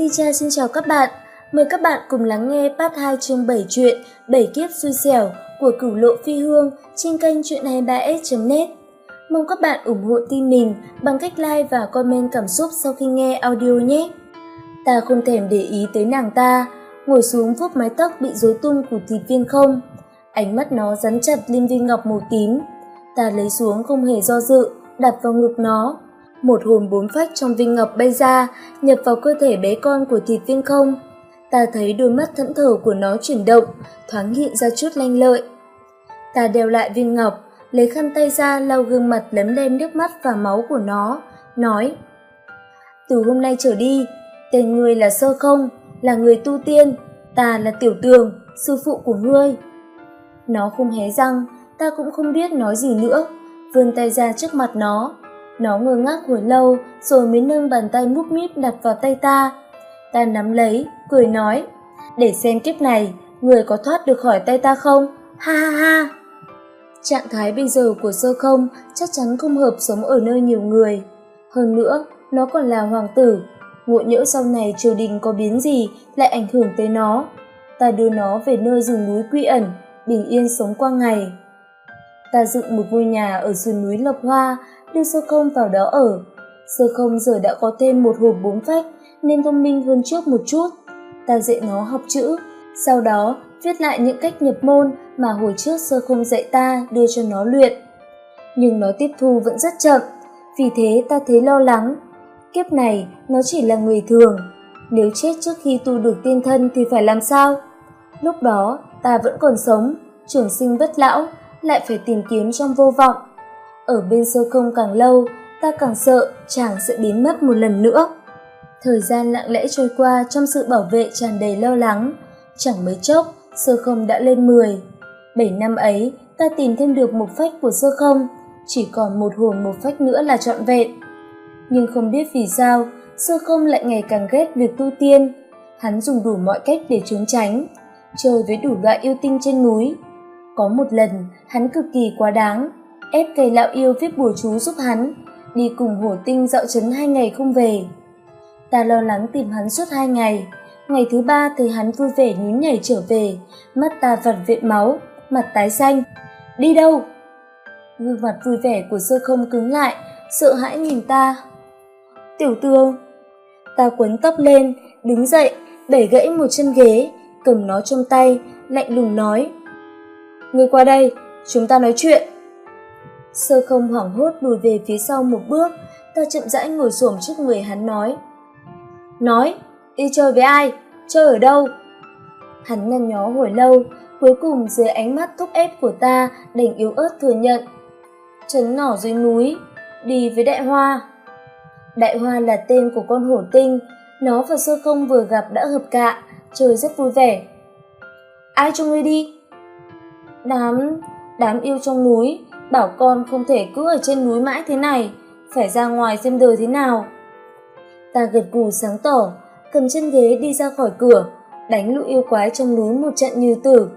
Ly Cha xin chào các bạn. Mời các bạn cùng lắng nghe part 2 chương 7 truyện 7 kiếp xui xẻo của cửu lộ phi hương trên kênh truyện 23s.net. Mong các bạn ủng hộ team mình bằng cách like và comment cảm xúc sau khi nghe audio nhé. Ta không thèm để ý tới nàng ta, ngồi xuống vuốt mái tóc bị rối tung của thịt viên không. Ánh mắt nó rắn chặt lên viên ngọc màu tím. Ta lấy xuống không hề do dự, đặt vào ngực nó. Một hồn bốn phách trong viên ngọc bay ra, nhập vào cơ thể bé con của thịt viên không. Ta thấy đôi mắt thẫn thờ của nó chuyển động, thoáng hiện ra chút lanh lợi. Ta đeo lại viên ngọc, lấy khăn tay ra lau gương mặt lấm lem nước mắt và máu của nó, nói Từ hôm nay trở đi, tên ngươi là Sơ Không, là người tu tiên, ta là Tiểu Tường, sư phụ của ngươi. Nó không hé răng, ta cũng không biết nói gì nữa, vươn tay ra trước mặt nó. Nó ngơ ngác hồi lâu rồi mới nâng bàn tay múc míp đặt vào tay ta. Ta nắm lấy, cười nói, để xem kiếp này, người có thoát được khỏi tay ta không? Ha ha ha! Trạng thái bây giờ của sơ không chắc chắn không hợp sống ở nơi nhiều người. Hơn nữa, nó còn là hoàng tử. Ngộ nhỡ sau này triều đình có biến gì lại ảnh hưởng tới nó. Ta đưa nó về nơi rừng núi quy ẩn, bình yên sống qua ngày. Ta dựng một ngôi nhà ở sườn núi Lộc Hoa, đưa sơ không vào đó ở. Sơ không giờ đã có thêm một hộp bốn phách nên thông minh hơn trước một chút. Ta dạy nó học chữ, sau đó viết lại những cách nhập môn mà hồi trước sơ không dạy ta đưa cho nó luyện. Nhưng nó tiếp thu vẫn rất chậm, vì thế ta thấy lo lắng. Kiếp này nó chỉ là người thường, nếu chết trước khi tu được tiên thân thì phải làm sao? Lúc đó ta vẫn còn sống, trường sinh bất lão, lại phải tìm kiếm trong vô vọng. Ở bên sơ không càng lâu, ta càng sợ chàng sẽ biến mất một lần nữa. Thời gian lặng lẽ trôi qua trong sự bảo vệ tràn đầy lo lắng, chẳng mấy chốc sơ không đã lên 10. Bảy năm ấy, ta tìm thêm được một phách của sơ không, chỉ còn một hồn một phách nữa là trọn vẹn. Nhưng không biết vì sao, sơ không lại ngày càng ghét việc tu tiên. Hắn dùng đủ mọi cách để trốn tránh, chơi với đủ loại yêu tinh trên núi. Có một lần, hắn cực kỳ quá đáng, ép cây lão yêu viết bùa chú giúp hắn, đi cùng hổ tinh dạo chấn hai ngày không về. Ta lo lắng tìm hắn suốt hai ngày, ngày thứ ba thấy hắn vui vẻ nhún nhảy trở về, mắt ta vặt vện máu, mặt tái xanh. Đi đâu? Gương mặt vui vẻ của sơ không cứng lại, sợ hãi nhìn ta. Tiểu tương. Ta quấn tóc lên, đứng dậy, bể gãy một chân ghế, cầm nó trong tay, lạnh lùng nói. Người qua đây, chúng ta nói chuyện. Sơ không hoảng hốt lùi về phía sau một bước, ta chậm rãi ngồi xổm trước người hắn nói. Nói, đi chơi với ai? Chơi ở đâu? Hắn nhăn nhó hồi lâu, cuối cùng dưới ánh mắt thúc ép của ta đành yếu ớt thừa nhận. Trấn nỏ dưới núi, đi với đại hoa. Đại hoa là tên của con hổ tinh, nó và sơ không vừa gặp đã hợp cạ, chơi rất vui vẻ. Ai cho ngươi đi? Đám, đám yêu trong núi, bảo con không thể cứ ở trên núi mãi thế này, phải ra ngoài xem đời thế nào. Ta gật gù sáng tỏ, cầm chân ghế đi ra khỏi cửa, đánh lũ yêu quái trong núi một trận như tử.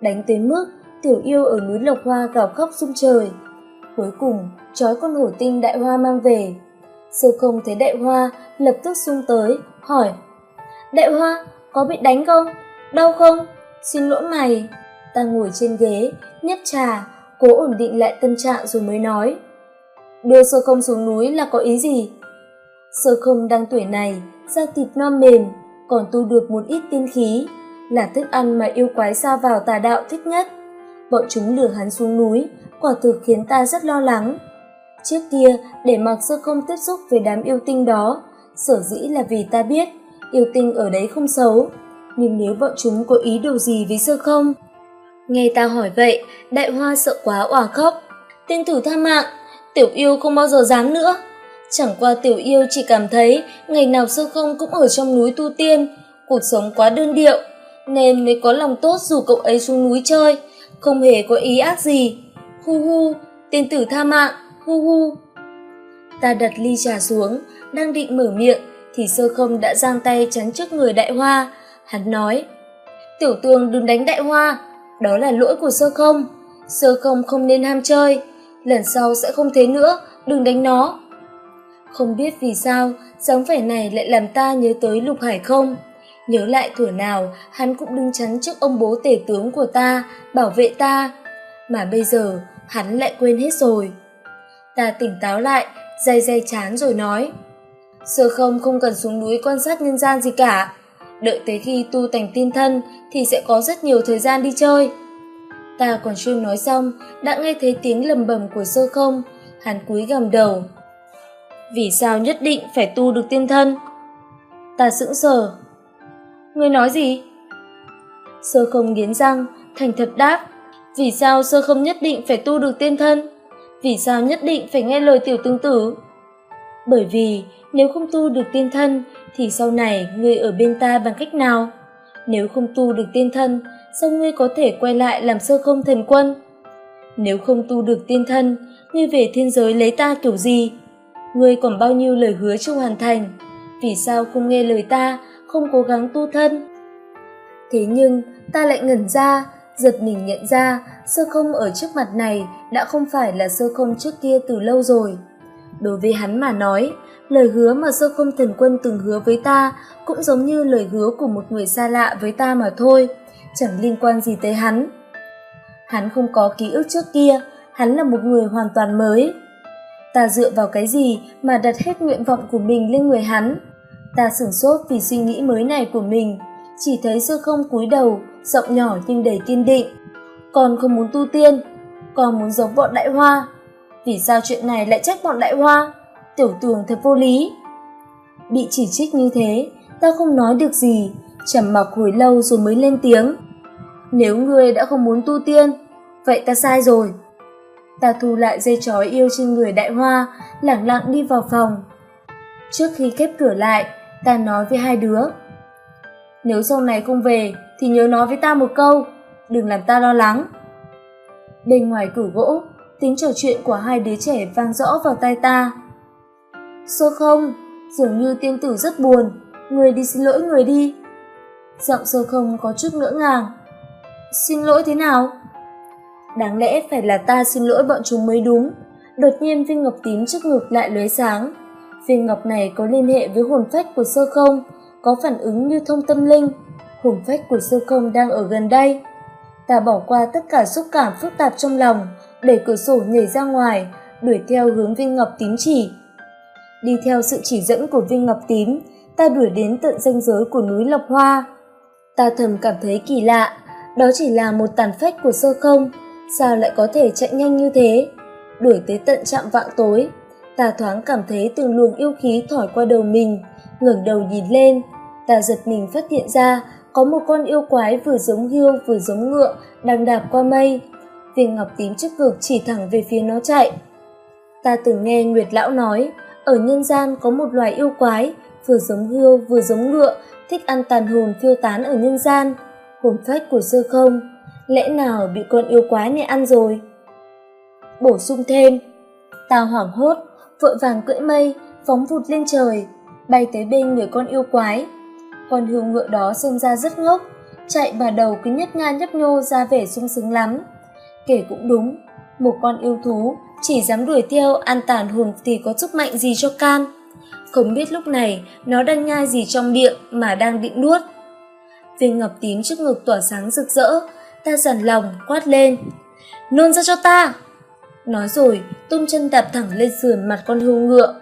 Đánh tới mức tiểu yêu ở núi Lộc Hoa gào khóc rung trời. Cuối cùng, trói con hổ tinh đại hoa mang về. Sơ không thấy đại hoa, lập tức xung tới, hỏi. Đại hoa, có bị đánh không? Đau không? Xin lỗi mày. Ta ngồi trên ghế, nhấp trà, cố ổn định lại tâm trạng rồi mới nói. Đưa sơ không xuống núi là có ý gì? Sơ không đang tuổi này, da thịt non mềm, còn tu được một ít tiên khí, là thức ăn mà yêu quái xa vào tà đạo thích nhất. Bọn chúng lừa hắn xuống núi, quả thực khiến ta rất lo lắng. Trước kia, để mặc sơ không tiếp xúc với đám yêu tinh đó, sở dĩ là vì ta biết, yêu tinh ở đấy không xấu. Nhưng nếu bọn chúng có ý đồ gì với sơ không? Nghe ta hỏi vậy, đại hoa sợ quá òa khóc. Tên thủ tha mạng, tiểu yêu không bao giờ dám nữa. Chẳng qua tiểu yêu chỉ cảm thấy ngày nào sơ không cũng ở trong núi tu tiên, cuộc sống quá đơn điệu, nên mới có lòng tốt dù cậu ấy xuống núi chơi, không hề có ý ác gì. Hu hu, tên tử tha mạng, hu hu. Ta đặt ly trà xuống, đang định mở miệng, thì sơ không đã giang tay chắn trước người đại hoa. Hắn nói, tiểu tường đừng đánh đại hoa, đó là lỗi của sơ không. Sơ không không nên ham chơi, lần sau sẽ không thế nữa, đừng đánh nó. Không biết vì sao, dáng vẻ này lại làm ta nhớ tới Lục Hải không? Nhớ lại thuở nào, hắn cũng đứng chắn trước ông bố tể tướng của ta, bảo vệ ta. Mà bây giờ, hắn lại quên hết rồi. Ta tỉnh táo lại, day day chán rồi nói. Sơ không không cần xuống núi quan sát nhân gian gì cả. Đợi tới khi tu thành tiên thân thì sẽ có rất nhiều thời gian đi chơi. Ta còn chưa nói xong, đã nghe thấy tiếng lầm bầm của sơ không, hắn cúi gằm đầu. Vì sao nhất định phải tu được tiên thân? Ta sững sờ. Ngươi nói gì? Sơ không nghiến răng, thành thật đáp. Vì sao sơ không nhất định phải tu được tiên thân? Vì sao nhất định phải nghe lời tiểu tương tử? Bởi vì nếu không tu được tiên thân thì sau này ngươi ở bên ta bằng cách nào? Nếu không tu được tiên thân, sao ngươi có thể quay lại làm sơ không thần quân? Nếu không tu được tiên thân, ngươi về thiên giới lấy ta kiểu gì? Ngươi còn bao nhiêu lời hứa chưa hoàn thành? Vì sao không nghe lời ta, không cố gắng tu thân? Thế nhưng, ta lại ngẩn ra, giật mình nhận ra sơ không ở trước mặt này đã không phải là sơ không trước kia từ lâu rồi. Đối với hắn mà nói, lời hứa mà sơ không thần quân từng hứa với ta cũng giống như lời hứa của một người xa lạ với ta mà thôi, chẳng liên quan gì tới hắn. Hắn không có ký ức trước kia, hắn là một người hoàn toàn mới. Ta dựa vào cái gì mà đặt hết nguyện vọng của mình lên người hắn? Ta sửng sốt vì suy nghĩ mới này của mình, chỉ thấy sơ không cúi đầu, giọng nhỏ nhưng đầy kiên định. Con không muốn tu tiên, con muốn giống bọn đại hoa. Vì sao chuyện này lại trách bọn đại hoa? Tiểu tưởng thật vô lý. Bị chỉ trích như thế, ta không nói được gì, trầm mặc hồi lâu rồi mới lên tiếng. Nếu ngươi đã không muốn tu tiên, vậy ta sai rồi. Ta thu lại dây chói yêu trên người đại hoa, lẳng lặng đi vào phòng. Trước khi khép cửa lại, ta nói với hai đứa. Nếu sau này không về, thì nhớ nói với ta một câu, đừng làm ta lo lắng. Bên ngoài cửa gỗ, tiếng trò chuyện của hai đứa trẻ vang rõ vào tai ta. Sơ không, dường như tiên tử rất buồn, người đi xin lỗi người đi. Giọng sơ không có chút ngỡ ngàng. Xin lỗi thế nào? Đáng lẽ phải là ta xin lỗi bọn chúng mới đúng. Đột nhiên viên ngọc tím trước ngực lại lóe sáng. Viên ngọc này có liên hệ với hồn phách của sơ không, có phản ứng như thông tâm linh. Hồn phách của sơ không đang ở gần đây. Ta bỏ qua tất cả xúc cảm phức tạp trong lòng, để cửa sổ nhảy ra ngoài, đuổi theo hướng viên ngọc tím chỉ. Đi theo sự chỉ dẫn của viên ngọc tím, ta đuổi đến tận ranh giới của núi Lộc Hoa. Ta thầm cảm thấy kỳ lạ, đó chỉ là một tàn phách của sơ không, sao lại có thể chạy nhanh như thế? Đuổi tới tận trạm vạng tối, ta thoáng cảm thấy từng luồng yêu khí thổi qua đầu mình, ngẩng đầu nhìn lên, ta giật mình phát hiện ra có một con yêu quái vừa giống hiêu vừa giống ngựa đang đạp qua mây. Viên ngọc tím trước ngực chỉ thẳng về phía nó chạy. Ta từng nghe Nguyệt Lão nói, ở nhân gian có một loài yêu quái, vừa giống hươu vừa giống ngựa, thích ăn tàn hồn phiêu tán ở nhân gian. Hồn phách của sơ không, lẽ nào bị con yêu quái này ăn rồi? Bổ sung thêm, ta hoảng hốt, vội vàng cưỡi mây, phóng vụt lên trời, bay tới bên người con yêu quái. Con hươu ngựa đó xông ra rất ngốc, chạy và đầu cứ nhấp nga nhấp nhô ra vẻ sung sướng lắm. Kể cũng đúng, một con yêu thú chỉ dám đuổi theo ăn tàn hồn thì có sức mạnh gì cho can. Không biết lúc này nó đang nhai gì trong miệng mà đang định nuốt. Viên ngọc tím trước ngực tỏa sáng rực rỡ, ta dằn lòng quát lên. Nôn ra cho ta! Nói rồi, tung chân đạp thẳng lên sườn mặt con hươu ngựa.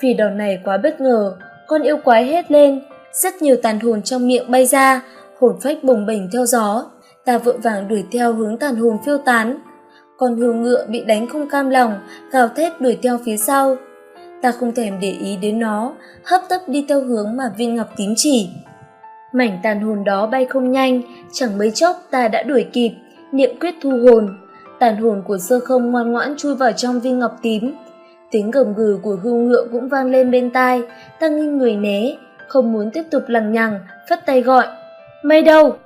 Vì đòn này quá bất ngờ, con yêu quái hét lên, rất nhiều tàn hồn trong miệng bay ra, hồn phách bồng bềnh theo gió. Ta vội vàng đuổi theo hướng tàn hồn phiêu tán. Con hươu ngựa bị đánh không cam lòng, gào thét đuổi theo phía sau. Ta không thèm để ý đến nó, hấp tấp đi theo hướng mà viên ngọc tím chỉ. Mảnh tàn hồn đó bay không nhanh, chẳng mấy chốc ta đã đuổi kịp, niệm quyết thu hồn. Tàn hồn của sơ không ngoan ngoãn chui vào trong viên ngọc tím. Tiếng gầm gừ của hưu ngựa cũng vang lên bên tai, ta nghiêng người né, không muốn tiếp tục lằng nhằng, phất tay gọi. Mây đâu?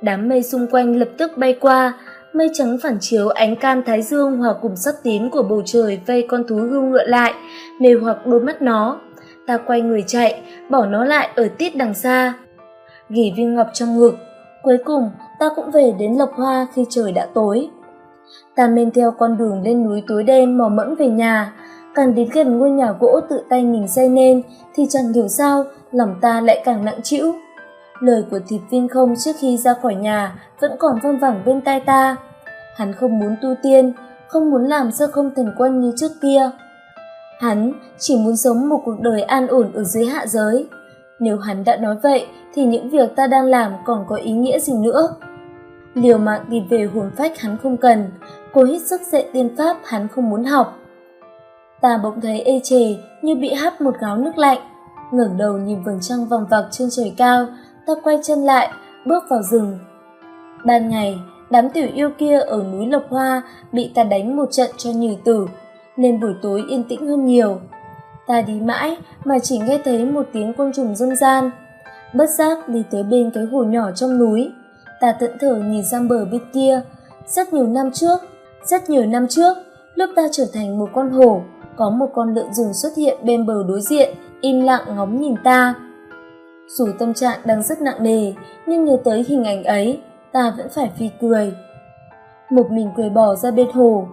Đám mây xung quanh lập tức bay qua, mây trắng phản chiếu ánh cam thái dương hòa cùng sắc tím của bầu trời vây con thú hưu ngựa lại, mê hoặc đôi mắt nó. Ta quay người chạy, bỏ nó lại ở tít đằng xa. Gỉ viên ngọc trong ngực. Cuối cùng, ta cũng về đến Lộc Hoa khi trời đã tối. Ta men theo con đường lên núi tối đen mò mẫm về nhà, càng đến gần ngôi nhà gỗ tự tay mình xây nên thì chẳng hiểu sao lòng ta lại càng nặng trĩu lời của thịt viên không trước khi ra khỏi nhà vẫn còn văng vẳng bên tai ta hắn không muốn tu tiên, không muốn làm sơ không thần quân như trước kia. Hắn chỉ muốn sống một cuộc đời an ổn ở dưới hạ giới. Nếu hắn đã nói vậy, thì những việc ta đang làm còn có ý nghĩa gì nữa? Liều mạng tìm về hồn phách hắn không cần, cố hít sức dạy tiên pháp hắn không muốn học. Ta bỗng thấy ê chề như bị hắt một gáo nước lạnh. Ngẩng đầu nhìn vầng trăng vòng vặc trên trời cao, ta quay chân lại, bước vào rừng. Ban ngày đám tiểu yêu kia ở núi lộc hoa bị ta đánh một trận cho nhừ tử, nên buổi tối yên tĩnh hơn nhiều. Ta đi mãi mà chỉ nghe thấy một tiếng côn trùng râm gian bất giác đi tới bên cái hồ nhỏ trong núi, ta tận thở nhìn sang bờ bên kia. Rất nhiều năm trước, rất nhiều năm trước, lúc ta trở thành một con hổ, có một con lợn rừng xuất hiện bên bờ đối diện, im lặng ngóng nhìn ta. Dù tâm trạng đang rất nặng nề, nhưng nhớ tới hình ảnh ấy ta vẫn phải phi cười. Một mình cười bỏ ra bên hồ.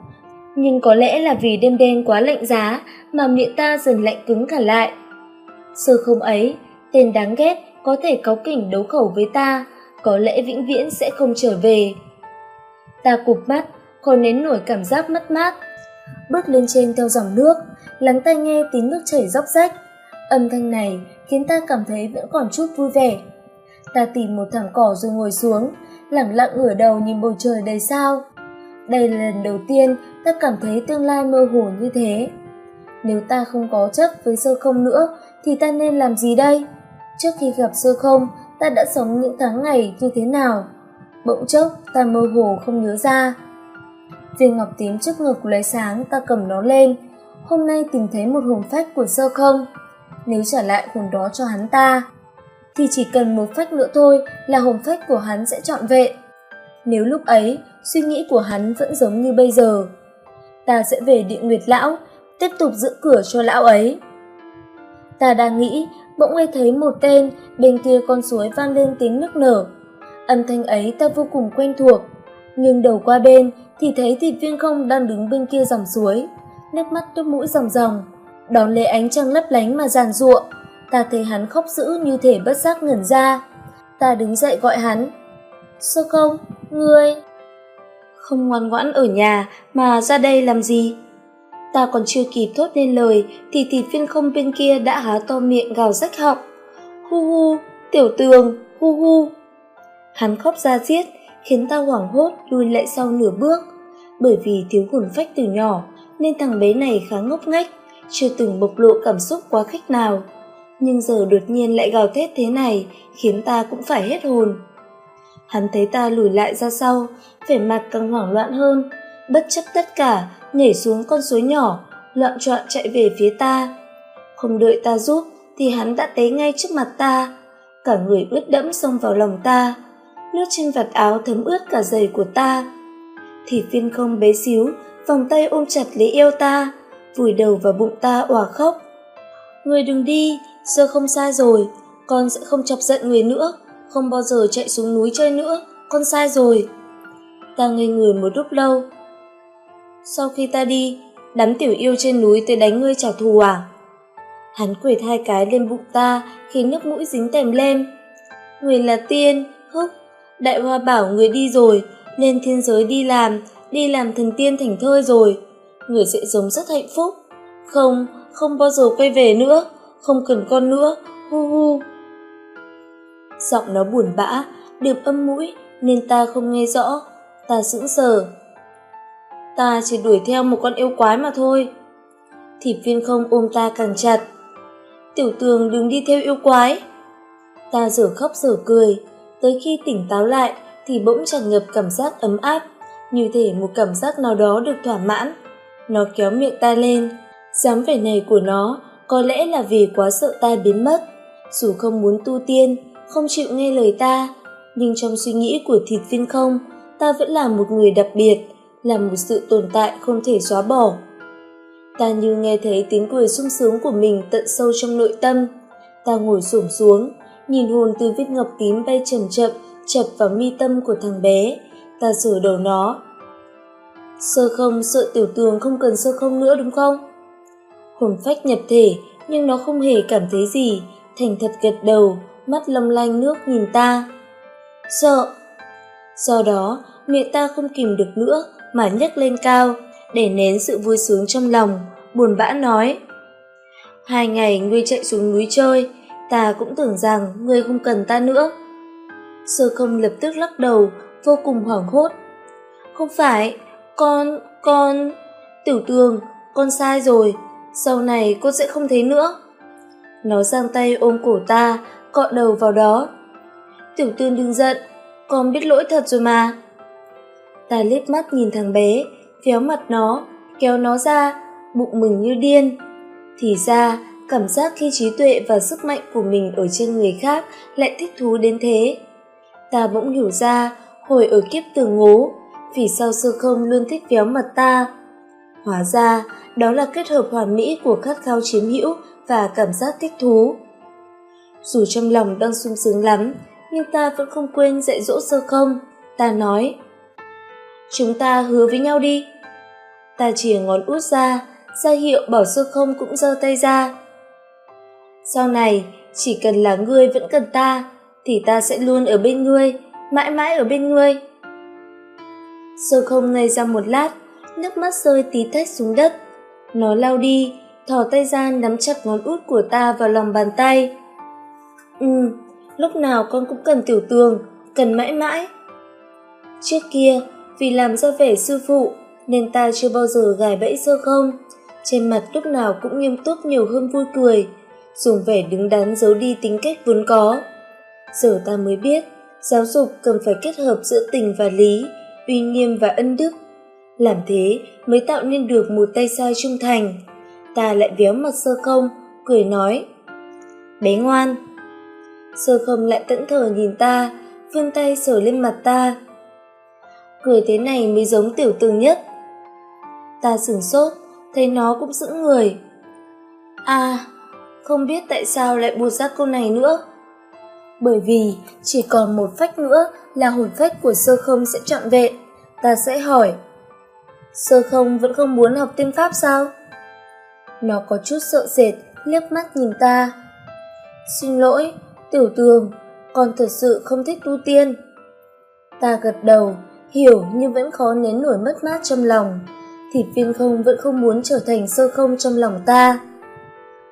Nhưng có lẽ là vì đêm đen quá lạnh giá mà miệng ta dần lạnh cứng cả lại. Sơ không ấy, tên đáng ghét có thể cáu kỉnh đấu khẩu với ta, có lẽ vĩnh viễn sẽ không trở về. Ta cụp mắt, khó nén nổi cảm giác mất mát. Bước lên trên theo dòng nước, lắng tai nghe tiếng nước chảy róc rách. Âm thanh này khiến ta cảm thấy vẫn còn chút vui vẻ. Ta tìm một thảm cỏ rồi ngồi xuống lẳng lặng ngửa đầu nhìn bầu trời đầy sao. Đây là lần đầu tiên ta cảm thấy tương lai mơ hồ như thế. Nếu ta không có chấp với sơ không nữa, thì ta nên làm gì đây? Trước khi gặp sơ không, ta đã sống những tháng ngày như thế nào? Bỗng chốc, ta mơ hồ không nhớ ra. Viên ngọc tím trước ngực lấy sáng, ta cầm nó lên. Hôm nay tìm thấy một hồn phách của sơ không. Nếu trả lại hồn đó cho hắn ta thì chỉ cần một phách nữa thôi là hồn phách của hắn sẽ trọn vẹn. Nếu lúc ấy, suy nghĩ của hắn vẫn giống như bây giờ, ta sẽ về địa nguyệt lão, tiếp tục giữ cửa cho lão ấy. Ta đang nghĩ, bỗng nghe thấy một tên bên kia con suối vang lên tiếng nức nở. Âm thanh ấy ta vô cùng quen thuộc, nhưng đầu qua bên thì thấy thịt viên không đang đứng bên kia dòng suối, nước mắt tuốt mũi ròng ròng. Đón lấy ánh trăng lấp lánh mà giàn giụa ta thấy hắn khóc dữ như thể bất giác ngẩn ra. Ta đứng dậy gọi hắn. Sơ không ngươi. Không ngoan ngoãn ở nhà, mà ra đây làm gì? Ta còn chưa kịp thốt nên lời, thì thịt viên không bên kia đã há to miệng gào rách họng. Hu hu, tiểu tường, hu hu. Hắn khóc ra giết, khiến ta hoảng hốt, lùi lại sau nửa bước. Bởi vì thiếu hồn phách từ nhỏ, nên thằng bé này khá ngốc nghếch, chưa từng bộc lộ cảm xúc quá khích nào nhưng giờ đột nhiên lại gào thét thế này, khiến ta cũng phải hết hồn. Hắn thấy ta lùi lại ra sau, vẻ mặt càng hoảng loạn hơn. Bất chấp tất cả, nhảy xuống con suối nhỏ, loạn trọn chạy về phía ta. Không đợi ta giúp, thì hắn đã té ngay trước mặt ta. Cả người ướt đẫm xông vào lòng ta. Nước trên vạt áo thấm ướt cả giày của ta. Thì phiên không bé xíu, vòng tay ôm chặt lấy eo ta. Vùi đầu vào bụng ta òa khóc. Người đừng đi sơ không sai rồi, con sẽ không chọc giận người nữa, không bao giờ chạy xuống núi chơi nữa, con sai rồi. Ta ngây người một lúc lâu. Sau khi ta đi, đám tiểu yêu trên núi tới đánh ngươi trả thù à? Hắn quệt hai cái lên bụng ta, khiến nước mũi dính tèm lem người là tiên, húc, đại hoa bảo người đi rồi, lên thiên giới đi làm đi làm thần tiên thành thơi rồi. Người sẽ sống rất hạnh phúc. Không không bao giờ quay về nữa không cần con nữa, hu hu. Giọng nó buồn bã, điệp âm mũi, nên ta không nghe rõ. Ta sững sờ. Ta chỉ đuổi theo một con yêu quái mà thôi. Thịt viên không ôm ta càng chặt. Tiểu tường đừng đi theo yêu quái. Ta dở khóc dở cười. Tới khi tỉnh táo lại, thì bỗng tràn ngập cảm giác ấm áp, như thể một cảm giác nào đó được thỏa mãn. Nó kéo miệng ta lên. Dáng vẻ này của nó có lẽ là vì quá sợ ta biến mất. Dù không muốn tu tiên, không chịu nghe lời ta, nhưng trong suy nghĩ của thịt viên không, ta vẫn là một người đặc biệt, là một sự tồn tại không thể xóa bỏ. Ta như nghe thấy tiếng cười sung sướng của mình tận sâu trong nội tâm. Ta ngồi xổm xuống, nhìn hồn từ viên ngọc tím bay chậm chậm, chập vào mi tâm của thằng bé. Ta sửa đầu nó. Sơ không, sợ tiểu tường không cần sơ không nữa đúng không? Hồn phách nhập thể, nhưng nó không hề cảm thấy gì, thành thật gật đầu, mắt long lanh nước nhìn ta. Sợ. Do đó, miệng ta không kìm được nữa mà nhấc lên cao, để nén sự vui sướng trong lòng, buồn bã nói. Hai ngày ngươi chạy xuống núi chơi, ta cũng tưởng rằng ngươi không cần ta nữa. Sơ không lập tức lắc đầu, vô cùng hoảng hốt. Không phải, con, con... Tiểu tường, con sai rồi, sau này cô sẽ không thấy nữa. Nó giang tay ôm cổ ta, cọ đầu vào đó. Tiểu tương đừng giận, con biết lỗi thật rồi mà. Ta liếc mắt nhìn thằng bé, véo mặt nó, kéo nó ra, bụng mình như điên. Thì ra, cảm giác khi trí tuệ và sức mạnh của mình ở trên người khác lại thích thú đến thế. Ta bỗng hiểu ra, hồi ở kiếp tường ngố, vì sao sơ không luôn thích véo mặt ta. Hóa ra, đó là kết hợp hoàn mỹ của khát khao chiếm hữu và cảm giác thích thú. Dù trong lòng đang sung sướng lắm, nhưng ta vẫn không quên dạy dỗ sơ không. Ta nói, chúng ta hứa với nhau đi. Ta chìa ngón út ra, ra hiệu bảo sơ không cũng giơ tay ra. Sau này, chỉ cần là ngươi vẫn cần ta, thì ta sẽ luôn ở bên ngươi, mãi mãi ở bên ngươi. Sơ không ngây ra một lát, nước mắt rơi tí tách xuống đất. Nó lao đi, thò tay ra nắm chặt ngón út của ta vào lòng bàn tay. Ừ, lúc nào con cũng cần tiểu tường, cần mãi mãi. Trước kia, vì làm ra vẻ sư phụ, nên ta chưa bao giờ gài bẫy sơ không. Trên mặt lúc nào cũng nghiêm túc nhiều hơn vui cười, dùng vẻ đứng đắn giấu đi tính cách vốn có. Giờ ta mới biết, giáo dục cần phải kết hợp giữa tình và lý, uy nghiêm và ân đức. Làm thế mới tạo nên được một tay sai trung thành. Ta lại véo mặt sơ không, cười nói. Bé ngoan. Sơ không lại tẫn thờ nhìn ta, vươn tay sờ lên mặt ta. Cười thế này mới giống tiểu tường nhất. Ta sửng sốt, thấy nó cũng giữ người. À, không biết tại sao lại buột ra câu này nữa. Bởi vì chỉ còn một phách nữa là hồn phách của sơ không sẽ trọn vẹn. Ta sẽ hỏi, sơ không vẫn không muốn học tiên pháp sao? Nó có chút sợ sệt, liếc mắt nhìn ta. Xin lỗi, tiểu tường, con thật sự không thích tu tiên. Ta gật đầu, hiểu nhưng vẫn khó nén nổi mất mát trong lòng. Thì viên không vẫn không muốn trở thành sơ không trong lòng ta.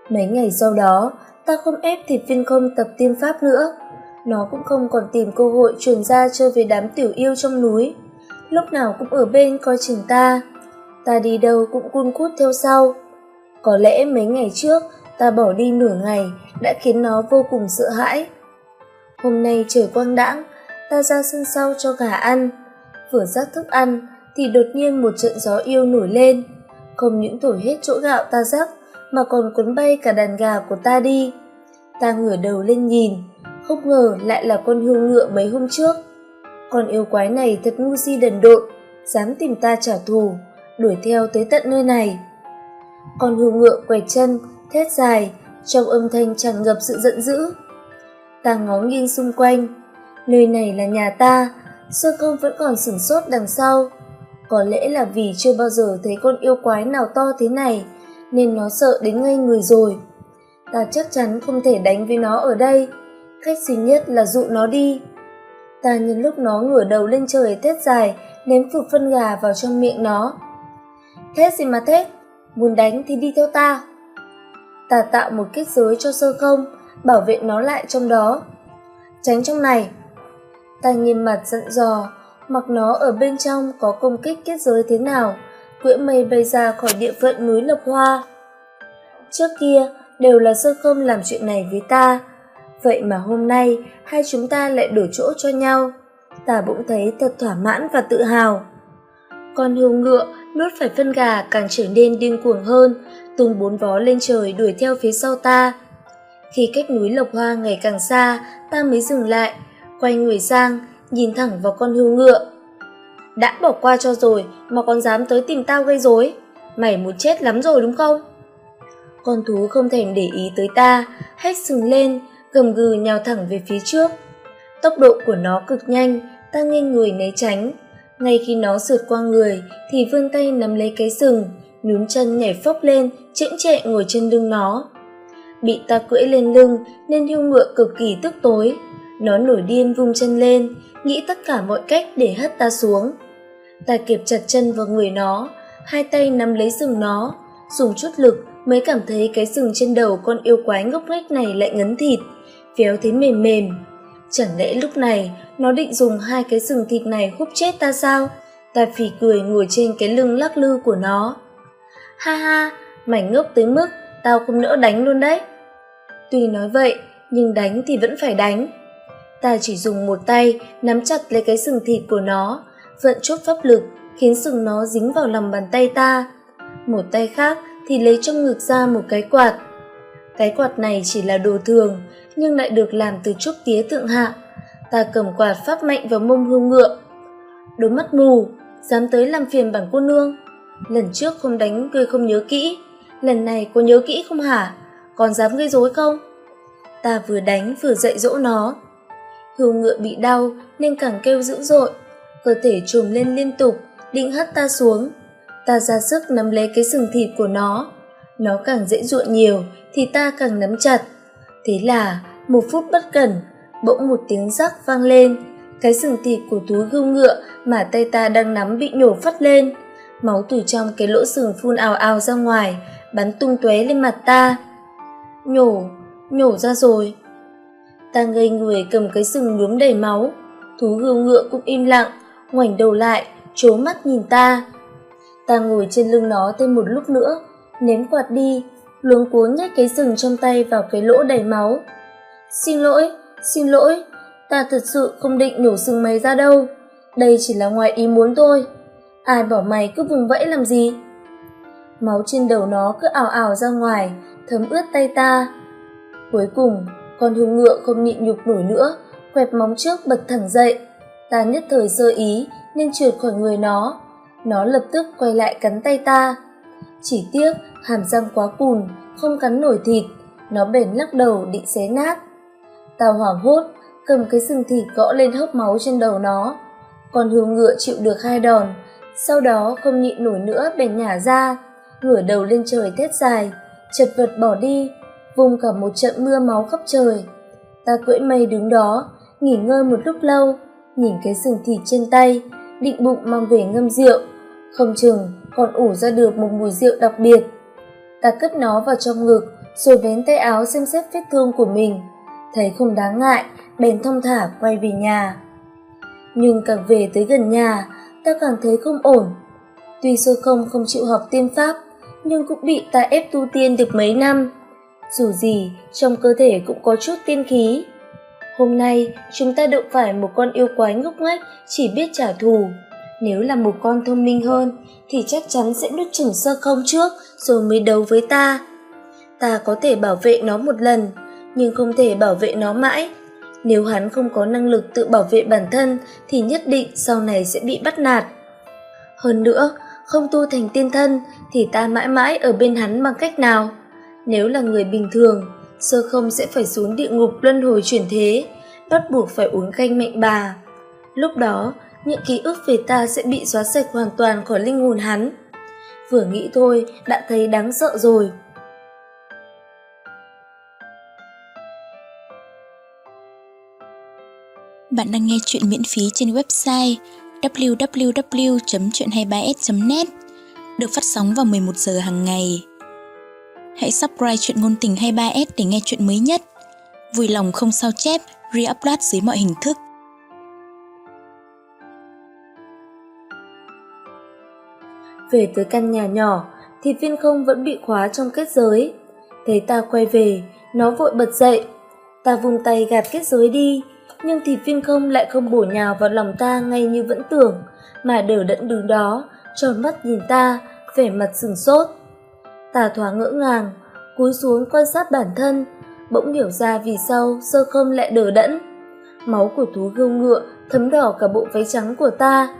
Mấy ngày sau đó, ta không ép thịt viên không tập tiên pháp nữa. Nó cũng không còn tìm cơ hội truyền ra chơi với đám tiểu yêu trong núi. Lúc nào cũng ở bên coi chừng ta. Ta đi đâu cũng cun cút theo sau. Có lẽ mấy ngày trước, ta bỏ đi nửa ngày đã khiến nó vô cùng sợ hãi. Hôm nay trời quang đãng, ta ra sân sau cho gà ăn. Vừa rắc thức ăn, thì đột nhiên một trận gió yêu nổi lên. Không những thổi hết chỗ gạo ta rắc, mà còn cuốn bay cả đàn gà của ta đi. Ta ngửa đầu lên nhìn, không ngờ lại là con hươu ngựa mấy hôm trước. Con yêu quái này thật ngu si đần độn, dám tìm ta trả thù, đuổi theo tới tận nơi này. Con hươu ngựa quẹt chân, thét dài, trong âm thanh tràn ngập sự giận dữ. Ta ngó nghiêng xung quanh, nơi này là nhà ta, sơ công vẫn còn sửng sốt đằng sau. Có lẽ là vì chưa bao giờ thấy con yêu quái nào to thế này, nên nó sợ đến ngây người rồi. Ta chắc chắn không thể đánh với nó ở đây, cách duy nhất là dụ nó đi. Ta nhân lúc nó ngửa đầu lên trời thét dài, ném phụt phân gà vào trong miệng nó. Thét gì mà thét, muốn đánh thì đi theo ta. Ta tạo một kết giới cho sơ không, bảo vệ nó lại trong đó. Tránh trong này. Ta nghiêm mặt giận dò, mặc nó ở bên trong có công kích kết giới thế nào, cưỡi mây bay ra khỏi địa phận núi Lộc Hoa. Trước kia, đều là sơ không làm chuyện này với ta. Vậy mà hôm nay, hai chúng ta lại đổi chỗ cho nhau. Ta bỗng thấy thật thỏa mãn và tự hào. Con hươu ngựa nuốt phải phân gà càng trở nên điên cuồng hơn, tung bốn vó lên trời đuổi theo phía sau ta. Khi cách núi Lộc Hoa ngày càng xa, ta mới dừng lại, quay người sang, nhìn thẳng vào con hươu ngựa. Đã bỏ qua cho rồi mà còn dám tới tìm tao gây rối. Mày muốn chết lắm rồi đúng không? Con thú không thèm để ý tới ta, hét sừng lên, gầm gừ nhào thẳng về phía trước. Tốc độ của nó cực nhanh, ta nghiêng người né tránh. Ngay khi nó sượt qua người thì vươn tay nắm lấy cái sừng, nhún chân nhảy phốc lên, chễnh chệ ngồi trên lưng nó. Bị ta cưỡi lên lưng nên hưu ngựa cực kỳ tức tối. Nó nổi điên vung chân lên, nghĩ tất cả mọi cách để hất ta xuống. Ta kẹp chặt chân vào người nó, hai tay nắm lấy sừng nó, dùng chút lực mới cảm thấy cái sừng trên đầu con yêu quái ngốc nghếch này lại ngấn thịt, véo thấy mềm mềm. Chẳng lẽ lúc này nó định dùng hai cái sừng thịt này khúc chết ta sao? Ta phì cười ngồi trên cái lưng lắc lư của nó. Ha ha, mảnh ngốc tới mức tao không nỡ đánh luôn đấy. Tuy nói vậy, nhưng đánh thì vẫn phải đánh. Ta chỉ dùng một tay nắm chặt lấy cái sừng thịt của nó, vận chốt pháp lực khiến sừng nó dính vào lòng bàn tay ta. Một tay khác thì lấy trong ngực ra một cái quạt. Cái quạt này chỉ là đồ thường, nhưng lại được làm từ trúc tía thượng hạ. Ta cầm quạt pháp mạnh vào mông hương ngựa. Đôi mắt mù, dám tới làm phiền bản cô nương. Lần trước không đánh ngươi không nhớ kỹ, lần này có nhớ kỹ không hả? Còn dám gây rối không? Ta vừa đánh vừa dạy dỗ nó. Hưu ngựa bị đau nên càng kêu dữ dội, cơ thể trồm lên liên tục, định hất ta xuống. Ta ra sức nắm lấy cái sừng thịt của nó. Nó càng dễ dụa nhiều thì ta càng nắm chặt. Thế là, một phút bất cẩn, bỗng một tiếng rắc vang lên. Cái sừng thịt của túi gươm ngựa mà tay ta đang nắm bị nhổ phát lên. Máu từ trong cái lỗ sừng phun ào ào ra ngoài, bắn tung tóe lên mặt ta. Nhổ, nhổ ra rồi. Ta ngây người cầm cái sừng nhuốm đầy máu. Thú gươm ngựa cũng im lặng, ngoảnh đầu lại, trố mắt nhìn ta. Ta ngồi trên lưng nó thêm một lúc nữa, ném quạt đi, luống cuống nhét cái sừng trong tay vào cái lỗ đầy máu. Xin lỗi, xin lỗi, ta thật sự không định nhổ sừng mày ra đâu. Đây chỉ là ngoài ý muốn thôi. Ai bảo mày cứ vùng vẫy làm gì? Máu trên đầu nó cứ ảo ảo ra ngoài, thấm ướt tay ta. Cuối cùng, con hươu ngựa không nhịn nhục nổi nữa, quẹp móng trước bật thẳng dậy. Ta nhất thời sơ ý nên trượt khỏi người nó. Nó lập tức quay lại cắn tay ta. Chỉ tiếc hàm răng quá cùn, không cắn nổi thịt, nó bền lắc đầu định xé nát. Tao hoảng hốt, cầm cái sừng thịt gõ lên hốc máu trên đầu nó. Con hươu ngựa chịu được hai đòn, sau đó không nhịn nổi nữa bèn nhả ra, ngửa đầu lên trời thét dài, chật vật bỏ đi, vùng cả một trận mưa máu khắp trời. Ta cưỡi mây đứng đó, nghỉ ngơi một lúc lâu, nhìn cái sừng thịt trên tay, định bụng mang về ngâm rượu, không chừng còn ủ ra được một mùi rượu đặc biệt. Ta cất nó vào trong ngực, rồi vén tay áo xem xét vết thương của mình, thấy không đáng ngại, bèn thông thả quay về nhà. Nhưng càng về tới gần nhà, ta càng thấy không ổn. Tuy sơ không không chịu học tiên pháp, nhưng cũng bị ta ép tu tiên được mấy năm. Dù gì, trong cơ thể cũng có chút tiên khí. Hôm nay, chúng ta đụng phải một con yêu quái ngốc nghếch chỉ biết trả thù. Nếu là một con thông minh hơn, thì chắc chắn sẽ nuốt chửng sơ không trước rồi mới đấu với ta. Ta có thể bảo vệ nó một lần, nhưng không thể bảo vệ nó mãi. Nếu hắn không có năng lực tự bảo vệ bản thân thì nhất định sau này sẽ bị bắt nạt. Hơn nữa, không tu thành tiên thân thì ta mãi mãi ở bên hắn bằng cách nào? Nếu là người bình thường, sơ không sẽ phải xuống địa ngục luân hồi chuyển thế, bắt buộc phải uống canh mệnh bà. Lúc đó, những ký ức về ta sẽ bị xóa sạch hoàn toàn khỏi linh hồn hắn. Vừa nghĩ thôi đã thấy đáng sợ rồi. Bạn đang nghe chuyện miễn phí trên website www.chuyện23s.net được phát sóng vào 11 giờ hàng ngày. Hãy subscribe chuyện ngôn tình 23s để nghe chuyện mới nhất. Vui lòng không sao chép, re-upload dưới mọi hình thức. Về tới căn nhà nhỏ thì viên không vẫn bị khóa trong kết giới. Thấy ta quay về, nó vội bật dậy. Ta vùng tay gạt kết giới đi, nhưng thì viên không lại không bổ nhào vào lòng ta ngay như vẫn tưởng, mà đờ đẫn đứng đó, tròn mắt nhìn ta, vẻ mặt sừng sốt. Ta thoáng ngỡ ngàng, cúi xuống quan sát bản thân, bỗng hiểu ra vì sao sơ không lại đờ đẫn. Máu của thú gươm ngựa thấm đỏ cả bộ váy trắng của ta,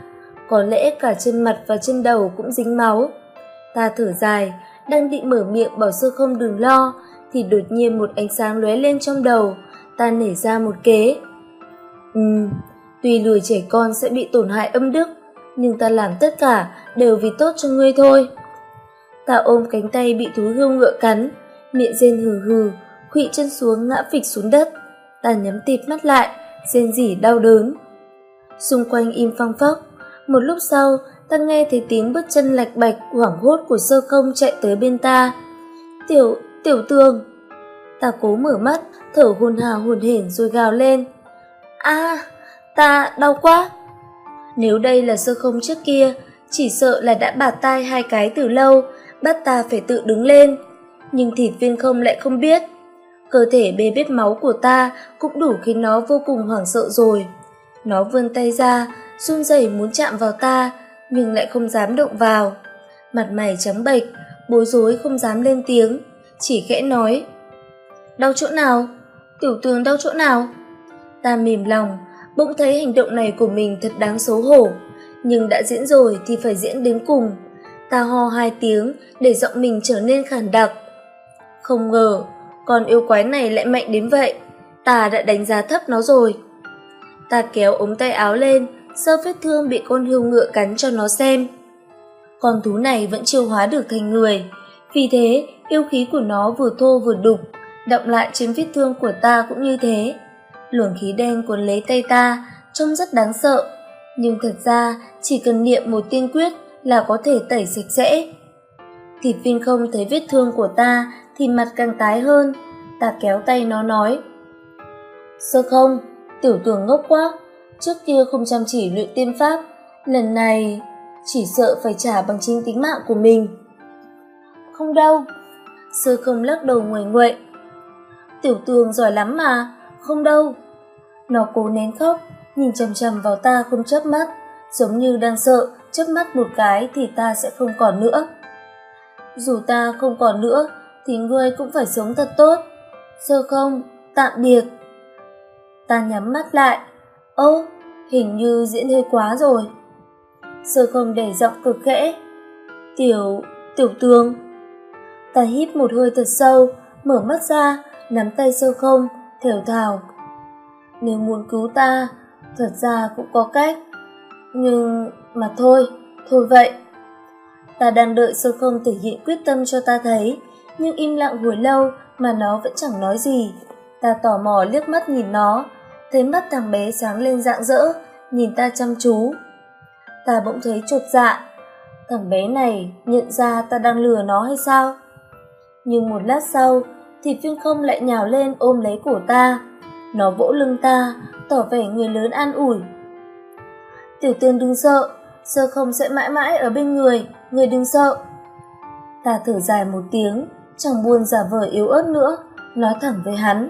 có lẽ cả trên mặt và trên đầu cũng dính máu. Ta thở dài, đang định mở miệng bảo sơ không đừng lo, thì đột nhiên một ánh sáng lóe lên trong đầu, ta nảy ra một kế. Ừ, tuy lùi trẻ con sẽ bị tổn hại âm đức, nhưng ta làm tất cả đều vì tốt cho ngươi thôi. Ta ôm cánh tay bị thú hươu ngựa cắn, miệng rên hừ hừ, khuỵu chân xuống ngã phịch xuống đất. Ta nhắm tịt mắt lại, rên rỉ đau đớn. Xung quanh im phăng phắc, một lúc sau ta nghe thấy tiếng bước chân lạch bạch hoảng hốt của sơ không chạy tới bên ta. Tiểu, tiểu tường. Ta cố mở mắt, thở hồn hào hồn hển rồi gào lên. a ta đau quá. Nếu đây là sơ không trước kia, chỉ sợ là đã bạt tai hai cái từ lâu, bắt ta phải tự đứng lên. Nhưng thịt viên không lại không biết. Cơ thể bê bết máu của ta cũng đủ khiến nó vô cùng hoảng sợ rồi. Nó vươn tay ra, run rẩy muốn chạm vào ta, nhưng lại không dám động vào. Mặt mày trắng bệch, bối rối không dám lên tiếng, chỉ khẽ nói. Đau chỗ nào? Tiểu tường đau chỗ nào? Ta mềm lòng, bỗng thấy hành động này của mình thật đáng xấu hổ. Nhưng đã diễn rồi thì phải diễn đến cùng. Ta ho hai tiếng để giọng mình trở nên khản đặc. Không ngờ, con yêu quái này lại mạnh đến vậy. Ta đã đánh giá thấp nó rồi. Ta kéo ống tay áo lên, sơ vết thương bị con hươu ngựa cắn cho nó xem. Con thú này vẫn chưa hóa được thành người, vì thế yêu khí của nó vừa thô vừa đục, động lại trên vết thương của ta cũng như thế. Luồng khí đen cuốn lấy tay ta, trông rất đáng sợ, nhưng thật ra chỉ cần niệm một tiên quyết là có thể tẩy sạch sẽ. Thịt viên không thấy vết thương của ta thì mặt càng tái hơn, ta kéo tay nó nói. Sơ không, tiểu tường ngốc quá, trước kia không chăm chỉ luyện tiên pháp, lần này chỉ sợ phải trả bằng chính tính mạng của mình. Không đâu, sơ không lắc đầu ngoài nguậy. Tiểu tường giỏi lắm mà, không đâu. Nó cố nén khóc, nhìn chằm chằm vào ta không chớp mắt, giống như đang sợ chớp mắt một cái thì ta sẽ không còn nữa. Dù ta không còn nữa thì ngươi cũng phải sống thật tốt. Sơ không, tạm biệt. Ta nhắm mắt lại. Ô, hình như diễn hơi quá rồi. Sơ không để giọng cực khẽ. Tiểu, tiểu tương. Ta hít một hơi thật sâu, mở mắt ra, nắm tay sơ không, thều thào. Nếu muốn cứu ta, thật ra cũng có cách. Nhưng mà thôi, thôi vậy. Ta đang đợi sơ không thể hiện quyết tâm cho ta thấy, nhưng im lặng hồi lâu mà nó vẫn chẳng nói gì. Ta tò mò liếc mắt nhìn nó, thấy mắt thằng bé sáng lên rạng rỡ, nhìn ta chăm chú. Ta bỗng thấy chột dạ, thằng bé này nhận ra ta đang lừa nó hay sao? Nhưng một lát sau, thì phiên không lại nhào lên ôm lấy cổ ta. Nó vỗ lưng ta, tỏ vẻ người lớn an ủi. Tiểu tiên đừng sợ, sơ không sẽ mãi mãi ở bên người, người đừng sợ. Ta thở dài một tiếng, chẳng buồn giả vờ yếu ớt nữa, nói thẳng với hắn.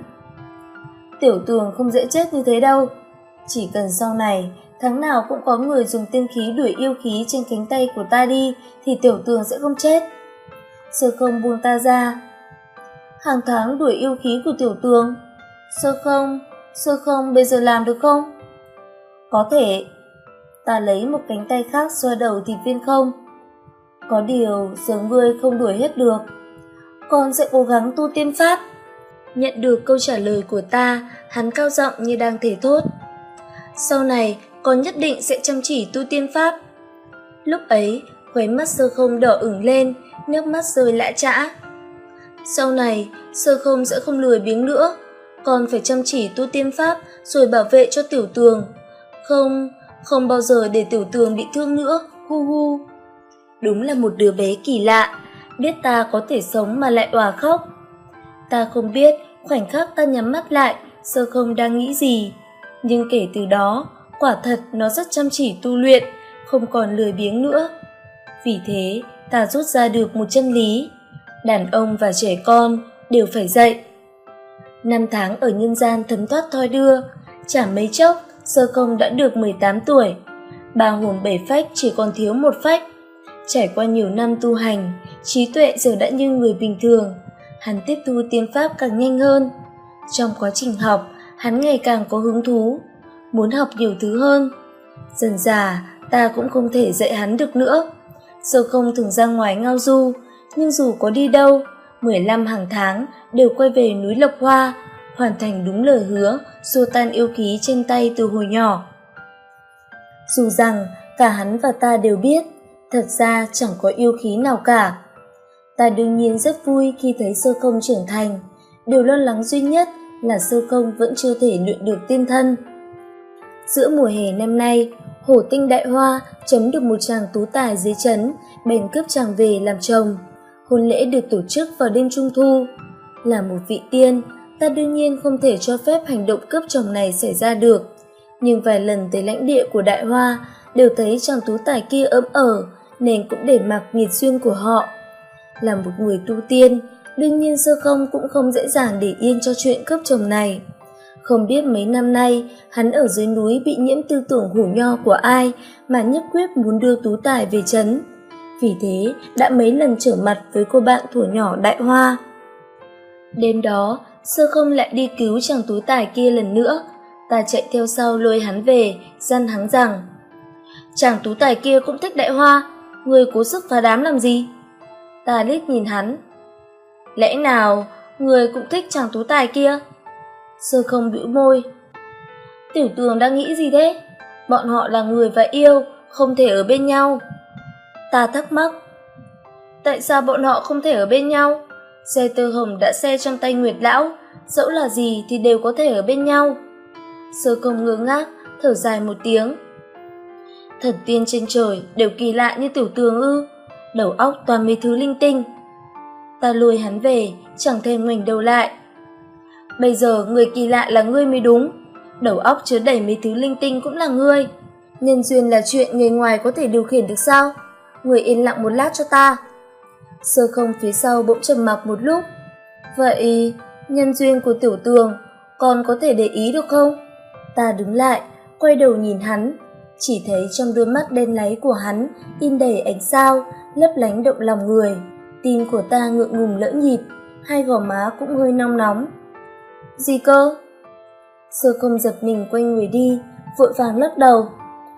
Tiểu tường không dễ chết như thế đâu. Chỉ cần sau này, tháng nào cũng có người dùng tiên khí đuổi yêu khí trên cánh tay của ta đi, thì tiểu tường sẽ không chết. Sơ không buông ta ra. Hàng tháng đuổi yêu khí của tiểu tường. Sơ không, sơ không bây giờ làm được không? Có thể. Ta lấy một cánh tay khác xoa đầu thịt viên không. Có điều giờ ngươi không đuổi hết được. Con sẽ cố gắng tu tiên pháp. Nhận được câu trả lời của ta, hắn cao giọng như đang thể thốt. Sau này, con nhất định sẽ chăm chỉ tu tiên pháp. Lúc ấy, khóe mắt sơ không đỏ ửng lên, nước mắt rơi lã chã. Sau này, sơ không sẽ không lười biếng nữa, con phải chăm chỉ tu tiên pháp rồi bảo vệ cho tiểu tường. Không, không bao giờ để tiểu tường bị thương nữa, hu hu. Đúng là một đứa bé kỳ lạ, biết ta có thể sống mà lại òa khóc. Ta không biết khoảnh khắc ta nhắm mắt lại, sơ không đang nghĩ gì. Nhưng kể từ đó, quả thật nó rất chăm chỉ tu luyện, không còn lười biếng nữa. Vì thế, ta rút ra được một chân lý. Đàn ông và trẻ con đều phải dậy. Năm tháng ở nhân gian thấm thoát thoi đưa, chả mấy chốc, sơ công đã được 18 tuổi. Ba hồn bảy phách chỉ còn thiếu một phách. Trải qua nhiều năm tu hành, trí tuệ giờ đã như người bình thường. Hắn tiếp thu tiếng pháp càng nhanh hơn. Trong quá trình học, hắn ngày càng có hứng thú, muốn học nhiều thứ hơn. Dần già, ta cũng không thể dạy hắn được nữa. Sơ không thường ra ngoài ngao du, nhưng dù có đi đâu, 15 hàng tháng đều quay về núi Lộc Hoa, hoàn thành đúng lời hứa, xua tan yêu khí trên tay từ hồi nhỏ. Dù rằng cả hắn và ta đều biết, thật ra chẳng có yêu khí nào cả. Ta đương nhiên rất vui khi thấy sơ công trưởng thành. Điều lo lắng duy nhất là sơ công vẫn chưa thể luyện được tiên thân. Giữa mùa hè năm nay, hổ tinh đại hoa chấm được một chàng tú tài dưới trấn, bèn cướp chàng về làm chồng. Hôn lễ được tổ chức vào đêm trung thu. Là một vị tiên, ta đương nhiên không thể cho phép hành động cướp chồng này xảy ra được. Nhưng vài lần tới lãnh địa của đại hoa, đều thấy chàng tú tài kia ấm ở, nên cũng để mặc nhiệt duyên của họ. Là một người tu tiên, đương nhiên sơ không cũng không dễ dàng để yên cho chuyện cướp chồng này. Không biết mấy năm nay, hắn ở dưới núi bị nhiễm tư tưởng hủ nho của ai mà nhất quyết muốn đưa tú tài về chấn. Vì thế, đã mấy lần trở mặt với cô bạn thuở nhỏ Đại Hoa. Đêm đó, sơ không lại đi cứu chàng tú tài kia lần nữa. Ta chạy theo sau lôi hắn về, gian hắn rằng Chàng tú tài kia cũng thích Đại Hoa, người cố sức phá đám làm gì? Ta liếc nhìn hắn. Lẽ nào người cũng thích chàng tú tài kia? Sơ không bĩu môi. Tiểu tường đang nghĩ gì thế? Bọn họ là người và yêu, không thể ở bên nhau. Ta thắc mắc. Tại sao bọn họ không thể ở bên nhau? Xe tơ hồng đã xe trong tay Nguyệt Lão, dẫu là gì thì đều có thể ở bên nhau. Sơ công ngơ ngác, thở dài một tiếng. Thần tiên trên trời đều kỳ lạ như tiểu tường ư, đầu óc toàn mấy thứ linh tinh. Ta lùi hắn về, chẳng thêm ngoảnh đầu lại. Bây giờ người kỳ lạ là ngươi mới đúng, đầu óc chứa đầy mấy thứ linh tinh cũng là ngươi. Nhân duyên là chuyện người ngoài có thể điều khiển được sao? Người yên lặng một lát cho ta. Sơ không phía sau bỗng trầm mặc một lúc. Vậy, nhân duyên của tiểu tường, còn có thể để ý được không? Ta đứng lại, quay đầu nhìn hắn, chỉ thấy trong đôi mắt đen láy của hắn in đầy ánh sao, lấp lánh động lòng người. Tim của ta ngượng ngùng lỡ nhịp, hai gò má cũng hơi nóng nóng. Gì cơ? Sơ công giật mình quay người đi, vội vàng lắc đầu.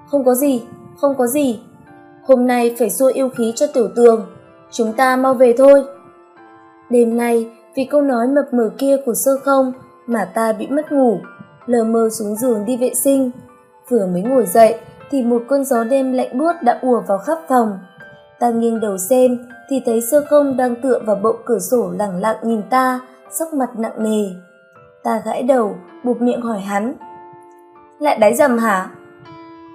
Không có gì, không có gì. Hôm nay phải xua yêu khí cho tiểu tường, chúng ta mau về thôi. Đêm nay, vì câu nói mập mờ kia của sơ không mà ta bị mất ngủ, lờ mơ xuống giường đi vệ sinh. Vừa mới ngồi dậy thì một cơn gió đêm lạnh buốt đã ùa vào khắp phòng. Ta nghiêng đầu xem thì thấy sơ không đang tựa vào bậu cửa sổ lẳng lặng nhìn ta, sắc mặt nặng nề. Ta gãi đầu, buộc miệng hỏi hắn. Lại đáy dầm hả?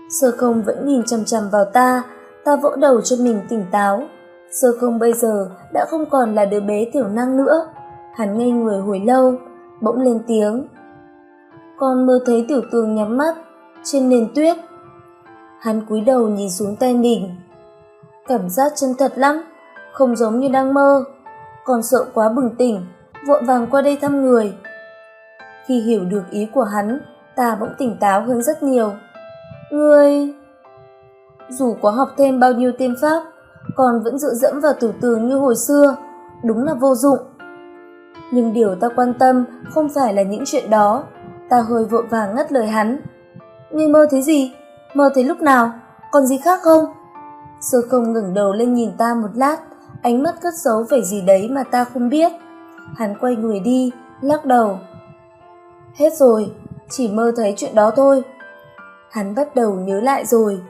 Sơ không vẫn nhìn chằm chằm vào ta, ta vỗ đầu cho mình tỉnh táo. Sơ không bây giờ đã không còn là đứa bé tiểu năng nữa. Hắn ngây người hồi lâu, bỗng lên tiếng. Con mơ thấy tiểu tường nhắm mắt, trên nền tuyết. Hắn cúi đầu nhìn xuống tay mình. Cảm giác chân thật lắm, không giống như đang mơ. Còn sợ quá bừng tỉnh, vội vàng qua đây thăm người. Khi hiểu được ý của hắn, ta bỗng tỉnh táo hơn rất nhiều. Ngươi... Dù có học thêm bao nhiêu tiên pháp, còn vẫn dựa dẫm vào tử tường như hồi xưa, đúng là vô dụng. Nhưng điều ta quan tâm không phải là những chuyện đó, ta hơi vội vàng ngắt lời hắn. Ngươi mơ thấy gì? Mơ thấy lúc nào? Còn gì khác không? Sơ không ngẩng đầu lên nhìn ta một lát, ánh mắt cất giấu vẻ gì đấy mà ta không biết. Hắn quay người đi, lắc đầu. Hết rồi, chỉ mơ thấy chuyện đó thôi. Hắn bắt đầu nhớ lại rồi.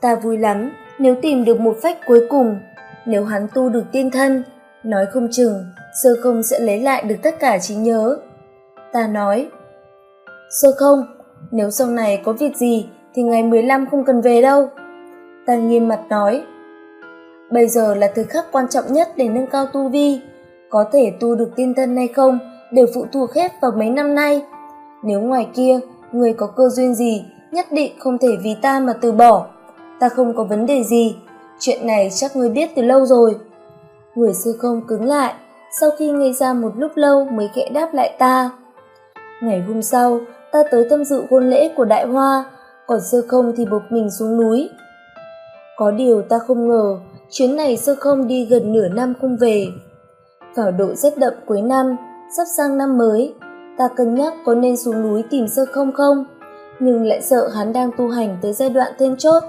Ta vui lắm nếu tìm được một phách cuối cùng. Nếu hắn tu được tiên thân, nói không chừng sơ không sẽ lấy lại được tất cả trí nhớ. Ta nói, sơ không, nếu sau này có việc gì thì ngày 15 không cần về đâu. Ta nghiêm mặt nói, bây giờ là thời khắc quan trọng nhất để nâng cao tu vi. Có thể tu được tiên thân hay không đều phụ thuộc hết vào mấy năm nay. Nếu ngoài kia, người có cơ duyên gì, nhất định không thể vì ta mà từ bỏ. Ta không có vấn đề gì, chuyện này chắc ngươi biết từ lâu rồi. Người sư không cứng lại, sau khi ngây ra một lúc lâu mới khẽ đáp lại ta. Ngày hôm sau, ta tới tâm dự hôn lễ của đại hoa, còn sơ không thì bộc mình xuống núi. Có điều ta không ngờ, chuyến này sơ không đi gần nửa năm không về. Vào độ rét đậm cuối năm, sắp sang năm mới, ta cân nhắc có nên xuống núi tìm sơ không không, nhưng lại sợ hắn đang tu hành tới giai đoạn then chốt.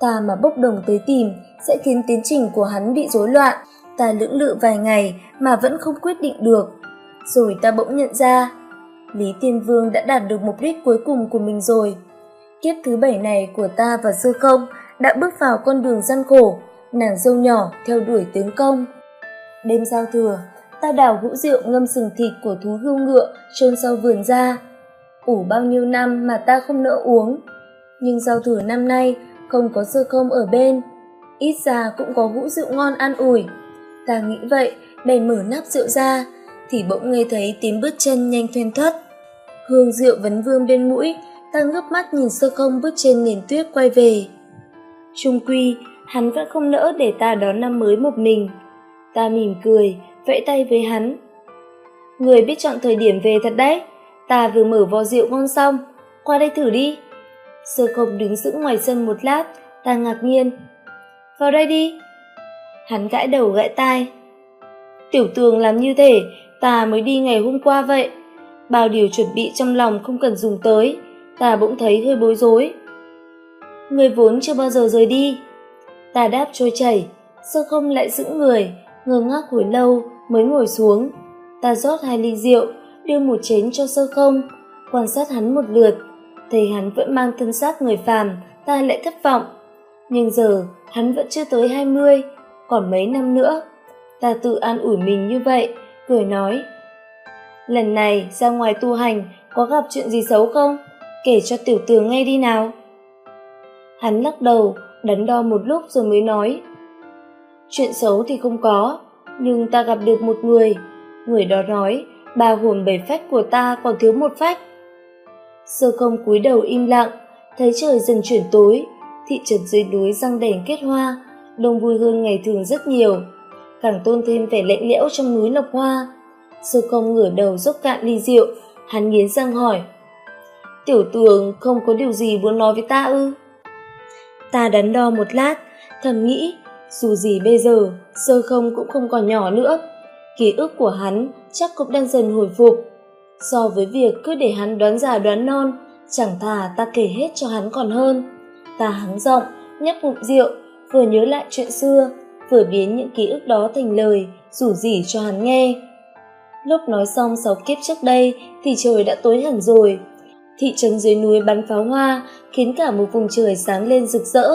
Ta mà bốc đồng tới tìm sẽ khiến tiến trình của hắn bị rối loạn. Ta lưỡng lự vài ngày mà vẫn không quyết định được. Rồi ta bỗng nhận ra, Lý Tiên Vương đã đạt được mục đích cuối cùng của mình rồi. Kiếp thứ bảy này của ta và Sư Không đã bước vào con đường gian khổ, nàng dâu nhỏ theo đuổi tướng công. Đêm giao thừa, ta đào hũ rượu ngâm sừng thịt của thú hươu ngựa trôn sau vườn ra. Ủ bao nhiêu năm mà ta không nỡ uống. Nhưng giao thừa năm nay không có sơ không ở bên. Ít ra cũng có hũ rượu ngon an ủi. Ta nghĩ vậy, bèn mở nắp rượu ra, thì bỗng nghe thấy tiếng bước chân nhanh thoen thoắt. Hương rượu vấn vương bên mũi, ta ngước mắt nhìn sơ không bước trên nền tuyết quay về. Trung quy, hắn vẫn không nỡ để ta đón năm mới một mình. Ta mỉm cười, vẫy tay với hắn. Người biết chọn thời điểm về thật đấy, ta vừa mở vò rượu ngon xong, qua đây thử đi. Sơ không đứng sững ngoài sân một lát, ta ngạc nhiên. Vào đây đi. Hắn gãi đầu gãi tai. Tiểu tường làm như thế, ta mới đi ngày hôm qua vậy. Bao điều chuẩn bị trong lòng không cần dùng tới, ta bỗng thấy hơi bối rối. Người vốn chưa bao giờ rời đi. Ta đáp trôi chảy, sơ không lại giữ người, ngơ ngác hồi lâu mới ngồi xuống. Ta rót hai ly rượu, đưa một chén cho sơ không, quan sát hắn một lượt. Thấy hắn vẫn mang thân xác người phàm, ta lại thất vọng. Nhưng giờ, hắn vẫn chưa tới hai mươi, còn mấy năm nữa. Ta tự an ủi mình như vậy, cười nói. Lần này ra ngoài tu hành, có gặp chuyện gì xấu không? Kể cho tiểu tường nghe đi nào. Hắn lắc đầu, đắn đo một lúc rồi mới nói. Chuyện xấu thì không có, nhưng ta gặp được một người. Người đó nói, ba hồn bảy phách của ta còn thiếu một phách. Sơ không cúi đầu im lặng, thấy trời dần chuyển tối, thị trấn dưới núi răng đèn kết hoa, đông vui hơn ngày thường rất nhiều, càng tôn thêm vẻ lạnh lẽo trong núi lộc hoa. Sơ không ngửa đầu dốc cạn ly rượu, hắn nghiến răng hỏi. Tiểu tường không có điều gì muốn nói với ta ư? Ta đắn đo một lát, thầm nghĩ, dù gì bây giờ, sơ không cũng không còn nhỏ nữa. Ký ức của hắn chắc cũng đang dần hồi phục. So với việc cứ để hắn đoán già đoán non, chẳng thà ta kể hết cho hắn còn hơn. Ta hắng giọng, nhấp ngụm rượu, vừa nhớ lại chuyện xưa, vừa biến những ký ức đó thành lời, rủ rỉ cho hắn nghe. Lúc nói xong sáu kiếp trước đây thì trời đã tối hẳn rồi. Thị trấn dưới núi bắn pháo hoa khiến cả một vùng trời sáng lên rực rỡ.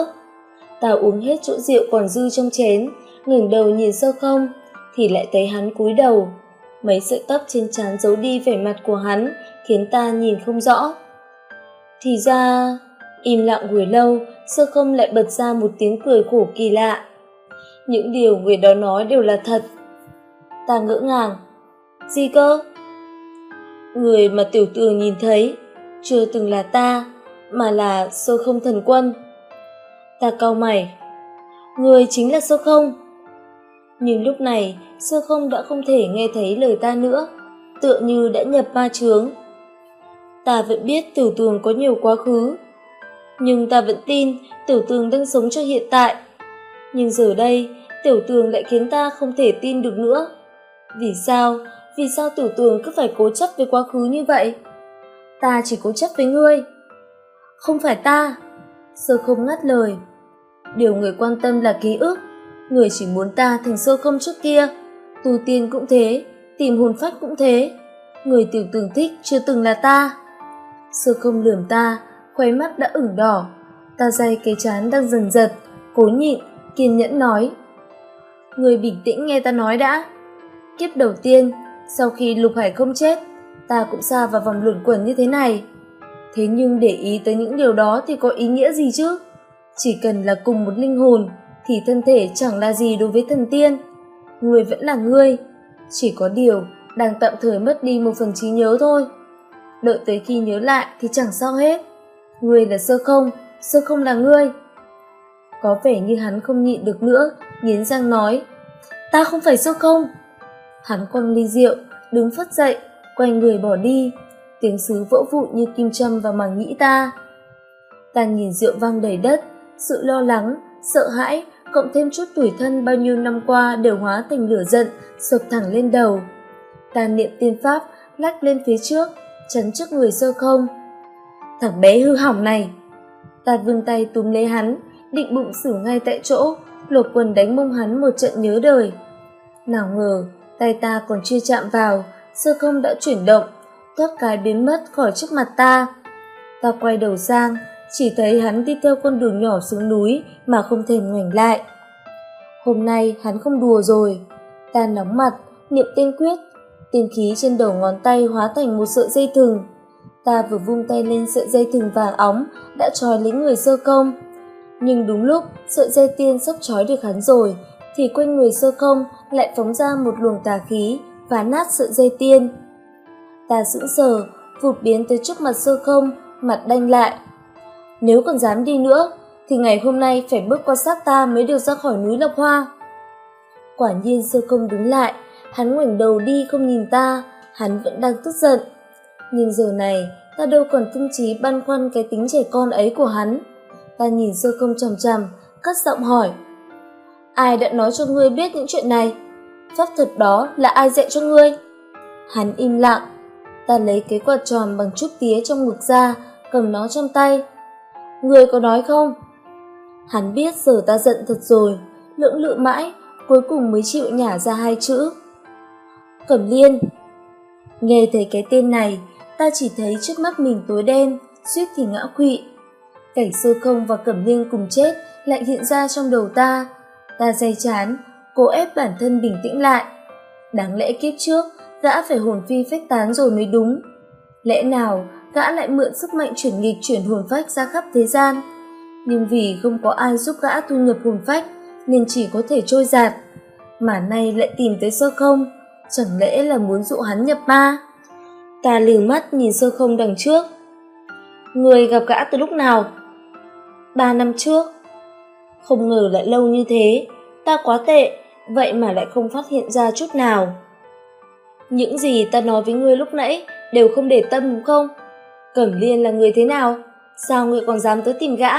Ta uống hết chỗ rượu còn dư trong chén, ngẩng đầu nhìn sơ không, thì lại thấy hắn cúi đầu. Mấy sợi tóc trên trán giấu đi vẻ mặt của hắn, khiến ta nhìn không rõ. Thì ra, im lặng hồi lâu, sơ không lại bật ra một tiếng cười khổ kỳ lạ. Những điều người đó nói đều là thật. Ta ngỡ ngàng. Gì cơ? Người mà tiểu tường nhìn thấy, chưa từng là ta, mà là sơ không thần quân. Ta cau mày. Người chính là sơ không. Nhưng lúc này, sơ không đã không thể nghe thấy lời ta nữa, tựa như đã nhập ma trướng Ta vẫn biết tiểu tường có nhiều quá khứ, nhưng ta vẫn tin tiểu tường đang sống cho hiện tại. Nhưng giờ đây, tiểu tường lại khiến ta không thể tin được nữa. Vì sao? Vì sao tiểu tường cứ phải cố chấp với quá khứ như vậy? Ta chỉ cố chấp với ngươi. Không phải ta. Sơ không ngắt lời. Điều người quan tâm là ký ức. Người chỉ muốn ta thành sơ không trước kia. Tu tiên cũng thế, tìm hồn phách cũng thế. Người tiểu tường thích chưa từng là ta. Sơ không lườm ta, khóe mắt đã ửng đỏ. Ta day cái chán đang dần giật, cố nhịn, kiên nhẫn nói. Người bình tĩnh nghe ta nói đã. Kiếp đầu tiên, sau khi lục hải không chết, ta cũng xa vào vòng luẩn quẩn như thế này. Thế nhưng để ý tới những điều đó thì có ý nghĩa gì chứ? Chỉ cần là cùng một linh hồn, thì thân thể chẳng là gì đối với thần tiên. Người vẫn là người. chỉ có điều đang tạm thời mất đi một phần trí nhớ thôi. Đợi tới khi nhớ lại thì chẳng sao hết. Ngươi là sơ không, sơ không là ngươi. Có vẻ như hắn không nhịn được nữa, nghiến răng nói. Ta không phải sơ không. Hắn quăng ly rượu, đứng phất dậy, quay người bỏ đi. Tiếng sứ vỡ vụn như kim châm vào màng nhĩ ta. Ta nhìn rượu văng đầy đất, sự lo lắng, sợ hãi, cộng thêm chút tuổi thân bao nhiêu năm qua đều hóa thành lửa giận, sộc thẳng lên đầu. Ta niệm tiên pháp, lách lên phía trước, chắn trước người sơ không. Thằng bé hư hỏng này! Ta vươn tay túm lấy hắn, định bụng xử ngay tại chỗ, lột quần đánh mông hắn một trận nhớ đời. Nào ngờ, tay ta còn chưa chạm vào, sơ không đã chuyển động, thoát cái biến mất khỏi trước mặt ta. Ta quay đầu sang, chỉ thấy hắn đi theo con đường nhỏ xuống núi mà không thèm ngoảnh lại. Hôm nay hắn không đùa rồi, Ta nóng mặt, niệm tên quyết, tiên khí trên đầu ngón tay hóa thành một sợi dây thừng. Ta vừa vung tay lên sợi dây thừng vàng óng đã trói lấy người sơ công. Nhưng đúng lúc sợi dây tiên sắp trói được hắn rồi, thì quanh người sơ Không lại phóng ra một luồng tà khí và nát sợi dây tiên. Ta sững sờ, vụt biến tới trước mặt sơ không, mặt đanh lại. Nếu còn dám đi nữa, thì ngày hôm nay phải bước qua xác ta mới được ra khỏi núi Lộc Hoa. Quả nhiên sơ không đứng lại, hắn ngoảnh đầu đi không nhìn ta, hắn vẫn đang tức giận. Nhưng giờ này, ta đâu còn tâm trí băn khoăn cái tính trẻ con ấy của hắn. Ta nhìn sơ công chằm chằm, cất giọng hỏi. Ai đã nói cho ngươi biết những chuyện này? Pháp thuật đó là ai dạy cho ngươi? Hắn im lặng. Ta lấy cái quạt tròn bằng chút tía trong ngực ra, cầm nó trong tay. Ngươi có nói không? Hắn biết giờ ta giận thật rồi, lưỡng lự mãi, cuối cùng mới chịu nhả ra hai chữ. Cẩm Liên. Nghe thấy cái tên này, ta chỉ thấy trước mắt mình tối đen, suýt thì ngã quỵ. Cảnh sơ không và Cẩm Liên cùng chết lại hiện ra trong đầu ta. Ta day chán, cố ép bản thân bình tĩnh lại. Đáng lẽ kiếp trước, gã phải hồn phi phách tán rồi mới đúng. Lẽ nào gã lại mượn sức mạnh chuyển nghịch chuyển hồn phách ra khắp thế gian? Nhưng vì không có ai giúp gã thu nhập hồn phách, nên chỉ có thể trôi giạt. Mà nay lại tìm tới sơ không, chẳng lẽ là muốn dụ hắn nhập ma? Ta lừ mắt nhìn sơ không đằng trước. Người gặp gã từ lúc nào? Ba năm trước. Không ngờ lại lâu như thế, ta quá tệ, vậy mà lại không phát hiện ra chút nào. Những gì ta nói với ngươi lúc nãy đều không để tâm đúng không? Cẩm Liên là người thế nào? Sao ngươi còn dám tới tìm gã?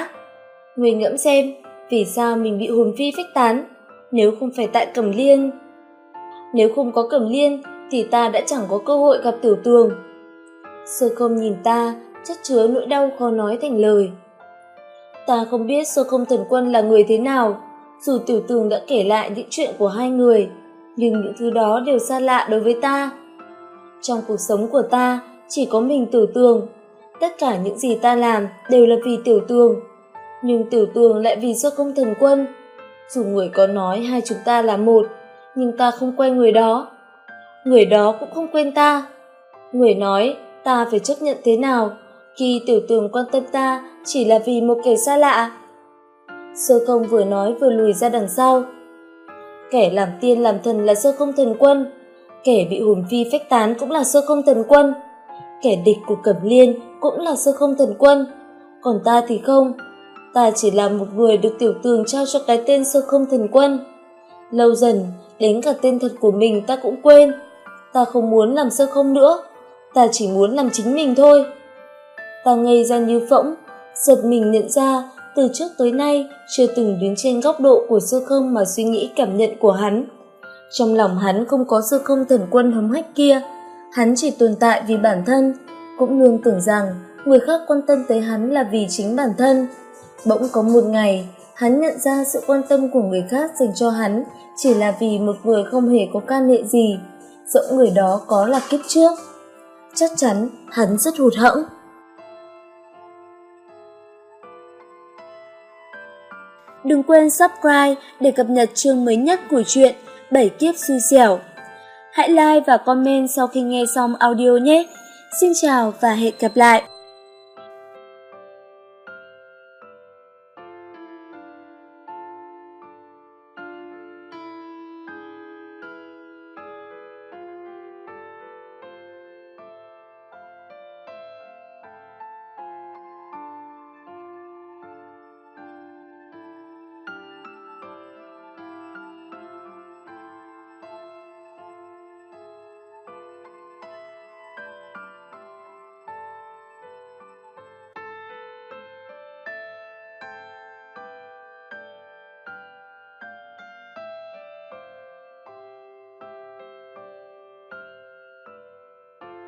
Ngươi ngẫm xem, vì sao mình bị hồn phi phách tán? Nếu không phải tại Cẩm Liên... Nếu không có Cẩm Liên thì ta đã chẳng có cơ hội gặp tiểu tường. Sơ không nhìn ta, chất chứa nỗi đau khó nói thành lời. Ta không biết sơ không thần quân là người thế nào, dù tiểu tường đã kể lại những chuyện của hai người, nhưng những thứ đó đều xa lạ đối với ta. Trong cuộc sống của ta, chỉ có mình tiểu tường. Tất cả những gì ta làm đều là vì tiểu tường. Nhưng tiểu tường lại vì do không thần quân. Dù người có nói hai chúng ta là một, nhưng ta không quen người đó. Người đó cũng không quên ta. Người nói ta phải chấp nhận thế nào khi tiểu tường quan tâm ta chỉ là vì một kẻ xa lạ. Sơ công vừa nói vừa lùi ra đằng sau. Kẻ làm tiên làm thần là sơ công thần quân, kẻ bị hồn phi phách tán cũng là sơ công thần quân, kẻ địch của Cẩm Liên cũng là sơ không thần quân, còn ta thì không. Ta chỉ là một người được tiểu tường trao cho cái tên sơ không thần quân. Lâu dần, đến cả tên thật của mình ta cũng quên. Ta không muốn làm sơ không nữa, ta chỉ muốn làm chính mình thôi. Ta ngây ra như phỗng, giật mình nhận ra từ trước tới nay chưa từng đứng trên góc độ của sơ không mà suy nghĩ cảm nhận của hắn. Trong lòng hắn không có sơ không thần quân hấm hách kia, hắn chỉ tồn tại vì bản thân, cũng luôn tưởng rằng người khác quan tâm tới hắn là vì chính bản thân. Bỗng có một ngày, hắn nhận ra sự quan tâm của người khác dành cho hắn chỉ là vì một người không hề có can hệ gì, dẫu người đó có là kiếp trước. Chắc chắn hắn rất hụt hẫng. Đừng quên subscribe để cập nhật chương mới nhất của truyện Bảy kiếp xui xẻo. Hãy like và comment sau khi nghe xong audio nhé. Xin chào và hẹn gặp lại.